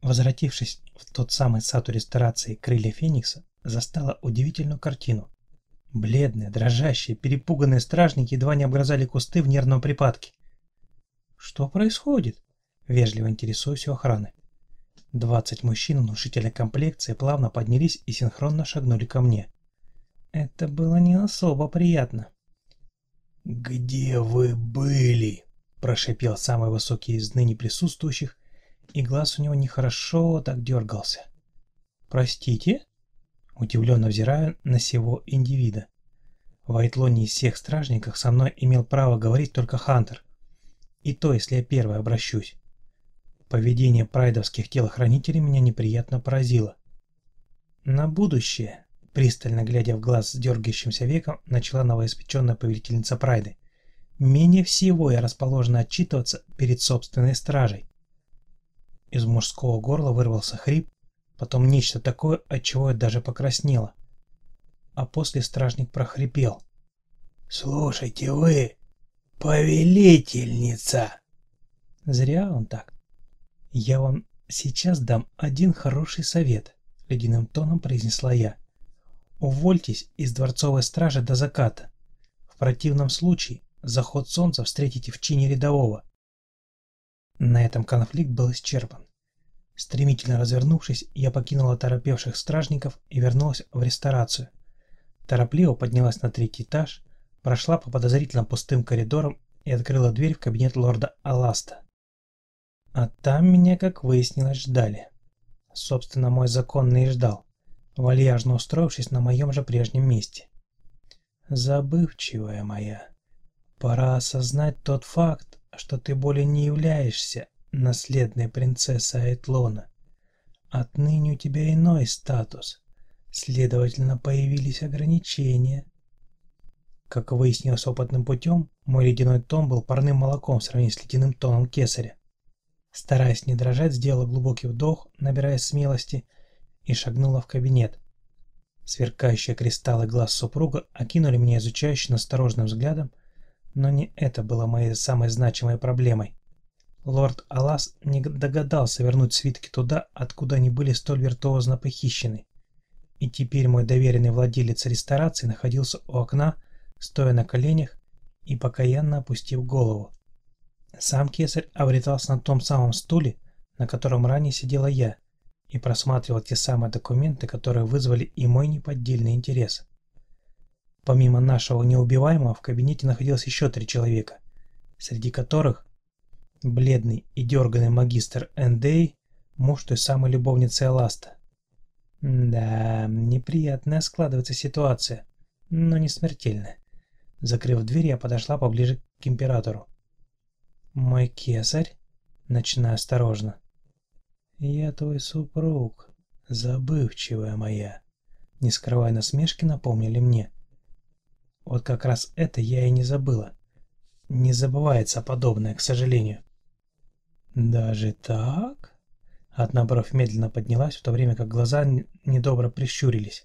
Возвратившись в тот самый сад у ресторации «Крылья Феникса», застала удивительную картину. Бледные, дрожащие, перепуганные стражники едва не обгрызали кусты в нервном припадке. «Что происходит?» – вежливо интересуюсь у охраны. Двадцать мужчин внушительной комплекции плавно поднялись и синхронно шагнули ко мне. Это было не особо приятно. «Где вы были?» – прошипел самый высокий из ныне присутствующих, и глаз у него нехорошо так дергался. «Простите?» – удивленно взираю на сего индивида. В Айтлоне из всех стражников со мной имел право говорить только Хантер. И то, если я первый обращусь. Поведение прайдовских телохранителей меня неприятно поразило. На будущее, пристально глядя в глаз с дергающимся веком, начала новоиспеченная повелительница Прайды. Менее всего я расположена отчитываться перед собственной стражей. Из мужского горла вырвался хрип, потом нечто такое, от чего я даже покраснела. А после стражник прохрипел. «Слушайте вы, повелительница!» Зря он так. «Я вам сейчас дам один хороший совет», — ледяным тоном произнесла я. «Увольтесь из дворцовой стражи до заката. В противном случае заход солнца встретите в чине рядового». На этом конфликт был исчерпан. Стремительно развернувшись, я покинула торопевших стражников и вернулась в ресторацию. Торопливо поднялась на третий этаж, прошла по подозрительно пустым коридорам и открыла дверь в кабинет лорда Аласта. А там меня, как выяснилось, ждали. Собственно, мой законный и ждал, вальяжно устроившись на моем же прежнем месте. Забывчивая моя, пора осознать тот факт, что ты более не являешься наследной принцессой Айтлона. Отныне у тебя иной статус, следовательно, появились ограничения. Как выяснилось опытным путем, мой ледяной тон был парным молоком в сравнении с ледяным тоном кесаря. Стараясь не дрожать, сделала глубокий вдох, набирая смелости, и шагнула в кабинет. Сверкающие кристаллы глаз супруга окинули меня изучающим осторожным взглядом, но не это было моей самой значимой проблемой. Лорд Алас не догадался вернуть свитки туда, откуда они были столь виртуозно похищены. И теперь мой доверенный владелец ресторации находился у окна, стоя на коленях и покаянно опустив голову. Сам кесарь обретался на том самом стуле, на котором ранее сидела я, и просматривал те самые документы, которые вызвали и мой неподдельный интерес. Помимо нашего неубиваемого в кабинете находилось еще три человека, среди которых бледный и дерганный магистр Эндей, муж той самой любовницы Аласта. Да, неприятная складывается ситуация, но не смертельная. Закрыв дверь, я подошла поближе к императору. «Мой кесарь?» Начинаю осторожно. «Я твой супруг, забывчивая моя», не скрывая насмешки, напомнили мне. Вот как раз это я и не забыла. Не забывается подобное, к сожалению. «Даже так?» Одна бровь медленно поднялась, в то время как глаза недобро прищурились.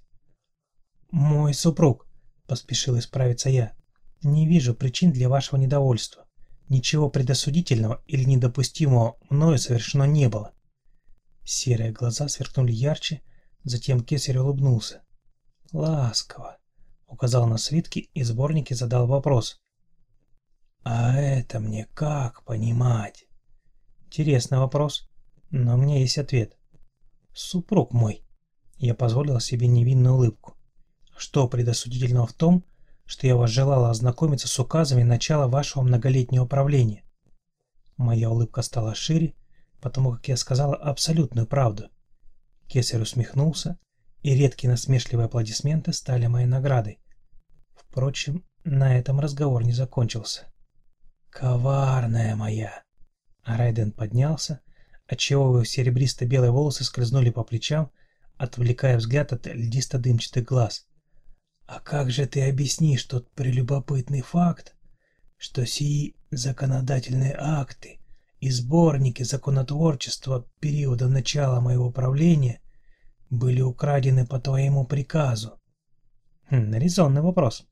«Мой супруг», — поспешил исправиться я, — «не вижу причин для вашего недовольства. Ничего предосудительного или недопустимого мною совершено не было. Серые глаза сверкнули ярче, затем кесарь улыбнулся. «Ласково», — указал на свитки и сборники задал вопрос. «А это мне как понимать?» Интересный вопрос, но у меня есть ответ. «Супруг мой», — я позволил себе невинную улыбку. «Что предосудительного в том, что я вас желала ознакомиться с указами начала вашего многолетнего правления. Моя улыбка стала шире, потому как я сказала абсолютную правду. Кесарь усмехнулся, и редкие насмешливые аплодисменты стали моей наградой. Впрочем, на этом разговор не закончился. «Коварная моя!» Райден поднялся, отчего его серебристо-белые волосы скользнули по плечам, отвлекая взгляд от льдисто-дымчатых глаз. А как же ты объяснишь тот прелюбопытный факт, что сии законодательные акты и сборники законотворчества периода начала моего правления были украдены по твоему приказу? Хм, резонный вопрос.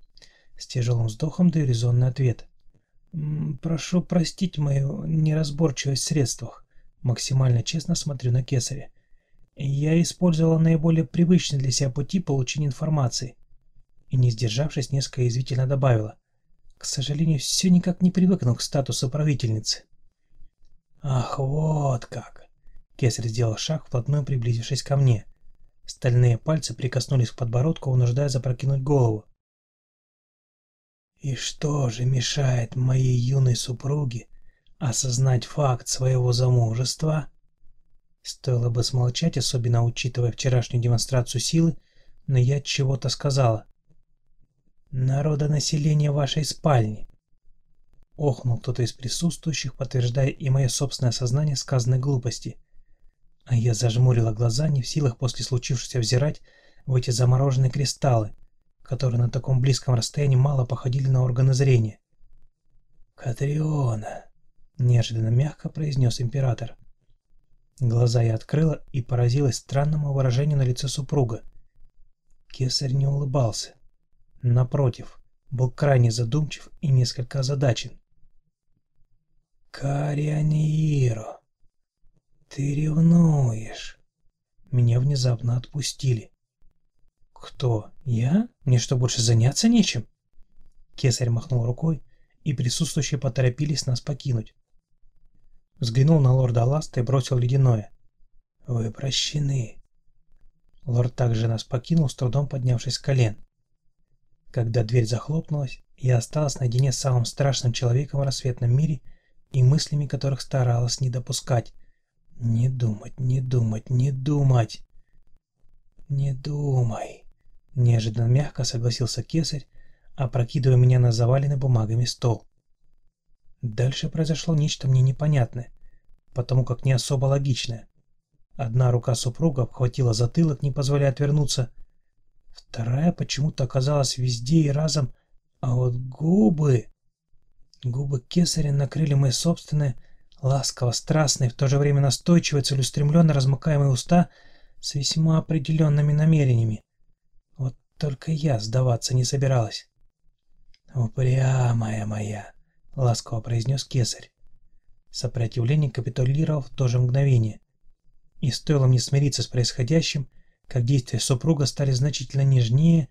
С тяжелым вздохом даю резонный ответ. Прошу простить мою неразборчивость в средствах. Максимально честно смотрю на Кесаря. Я использовала наиболее привычные для себя пути получения информации. И не сдержавшись, несколько язвительно добавила. К сожалению, все никак не привыкну к статусу правительницы. Ах, вот как. Кесарь сделал шаг, вплотную приблизившись ко мне. Стальные пальцы прикоснулись к подбородку, вынуждая запрокинуть голову. И что же мешает моей юной супруге осознать факт своего замужества? Стоило бы смолчать, особенно учитывая вчерашнюю демонстрацию силы, но я чего-то сказала. Народонаселение вашей спальни. Охнул кто-то из присутствующих, подтверждая и мое собственное осознание сказанной глупости. А я зажмурила глаза, не в силах после случившегося взирать в эти замороженные кристаллы, которые на таком близком расстоянии мало походили на органы зрения. «Катриона!» — неожиданно мягко произнес император. Глаза я открыла и поразилась странному выражению на лице супруга. Кесарь не улыбался. Напротив, был крайне задумчив и несколько озадачен. «Карианииро, ты ревнуешь!» Меня внезапно отпустили. «Кто? Я? Мне что, больше заняться нечем?» Кесарь махнул рукой, и присутствующие поторопились нас покинуть. Взглянул на лорда Аласта и бросил ледяное. «Вы прощены». Лорд также нас покинул, с трудом поднявшись с колен. Когда дверь захлопнулась, я осталась наедине с самым страшным человеком в рассветном мире и мыслями которых старалась не допускать. Не думать, не думать, не думать. «Не думай», — неожиданно мягко согласился кесарь, опрокидывая меня на заваленный бумагами стол. Дальше произошло нечто мне непонятное, потому как не особо логичное. Одна рука супруга обхватила затылок, не позволяя отвернуться. Вторая почему-то оказалась везде и разом, а вот губы... Губы кесаря накрыли мои собственные, ласково страстные, в то же время настойчивые, целеустремленно размыкаемые уста с весьма определенными намерениями. Только я сдаваться не собиралась. «Упрямая моя!» — ласково произнес кесарь. Сопротивление капитулировал в то же мгновение. И стоило мне смириться с происходящим, как действия супруга стали значительно нежнее.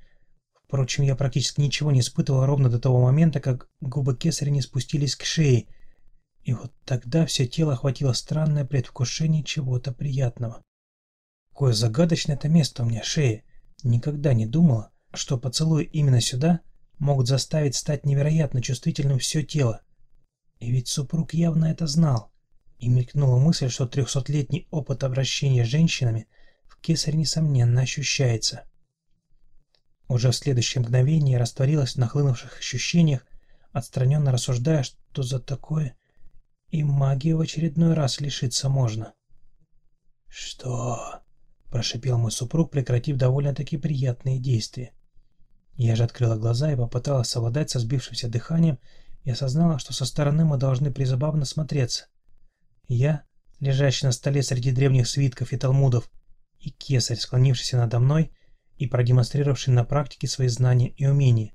Впрочем, я практически ничего не испытывал ровно до того момента, как губы кесаря не спустились к шее. И вот тогда все тело охватило странное предвкушение чего-то приятного. Какое загадочное это место у меня, шея. Никогда не думала, что поцелуй именно сюда могут заставить стать невероятно чувствительным все тело. И ведь супруг явно это знал. И мелькнула мысль, что трехсотлетний опыт обращения с женщинами в кесаре несомненно ощущается. Уже в следующее мгновение растворилась в нахлынувших ощущениях, отстраненно рассуждая, что за такое и магию в очередной раз лишиться можно. «Что?» – прошипел мой супруг, прекратив довольно-таки приятные действия. Я же открыла глаза и попыталась совладать со сбившимся дыханием и осознала, что со стороны мы должны призабавно смотреться. Я, лежащий на столе среди древних свитков и талмудов, и кесарь, склонившийся надо мной и продемонстрировавший на практике свои знания и умения.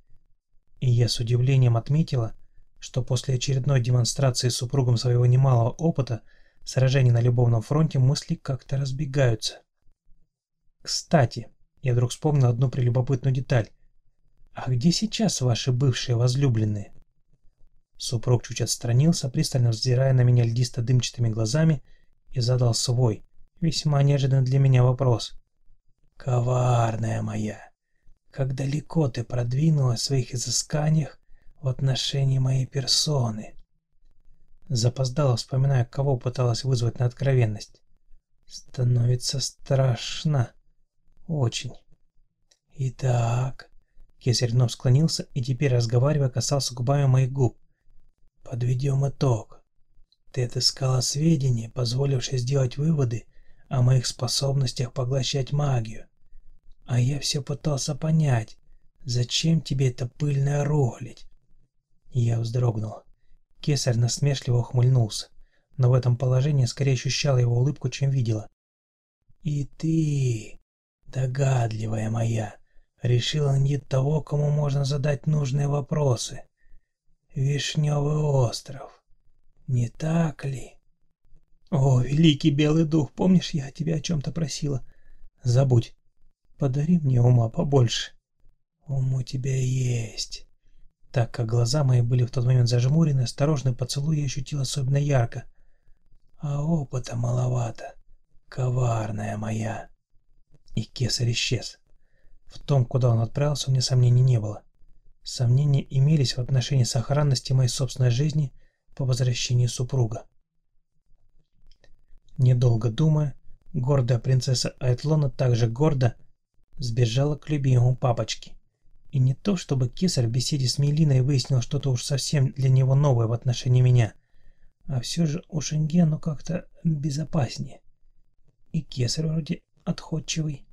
И я с удивлением отметила, что после очередной демонстрации супругом своего немалого опыта сражений на любовном фронте мысли как-то разбегаются. Кстати, я вдруг вспомнил одну прелюбопытную деталь. «А где сейчас ваши бывшие возлюбленные?» Супруг чуть отстранился, пристально взирая на меня льдисто-дымчатыми глазами, и задал свой, весьма неожиданный для меня вопрос. «Коварная моя, как далеко ты продвинулась в своих изысканиях в отношении моей персоны?» Запоздало, вспоминая, кого пыталась вызвать на откровенность. «Становится страшно. Очень. Итак...» Кесарь вновь склонился и теперь, разговаривая, касался губами моих губ. «Подведем итог. Ты отыскала сведения, позволившие сделать выводы о моих способностях поглощать магию. А я все пытался понять, зачем тебе эта пыльная рухлядь?» Я вздрогнул. Кесарь насмешливо ухмыльнулся, но в этом положении скорее ощущала его улыбку, чем видела. «И ты, догадливая моя, решила найти того, кому можно задать нужные вопросы. Вишневый остров. Не так ли? О, великий белый дух, помнишь, я тебя о чем-то просила? Забудь. Подари мне ума побольше. Ум у тебя есть. Так как глаза мои были в тот момент зажмурены, осторожный поцелуй я ощутил особенно ярко. А опыта маловато. Коварная моя. И кесарь исчез. В том, куда он отправился, у меня сомнений не было. Сомнения имелись в отношении сохранности моей собственной жизни по возвращении супруга. Недолго думая, гордая принцесса Айтлона также гордо сбежала к любимому папочке. И не то, чтобы кесарь в беседе с Мелиной выяснил что-то уж совсем для него новое в отношении меня, а все же у Шенгену как-то безопаснее. И кесарь вроде отходчивый.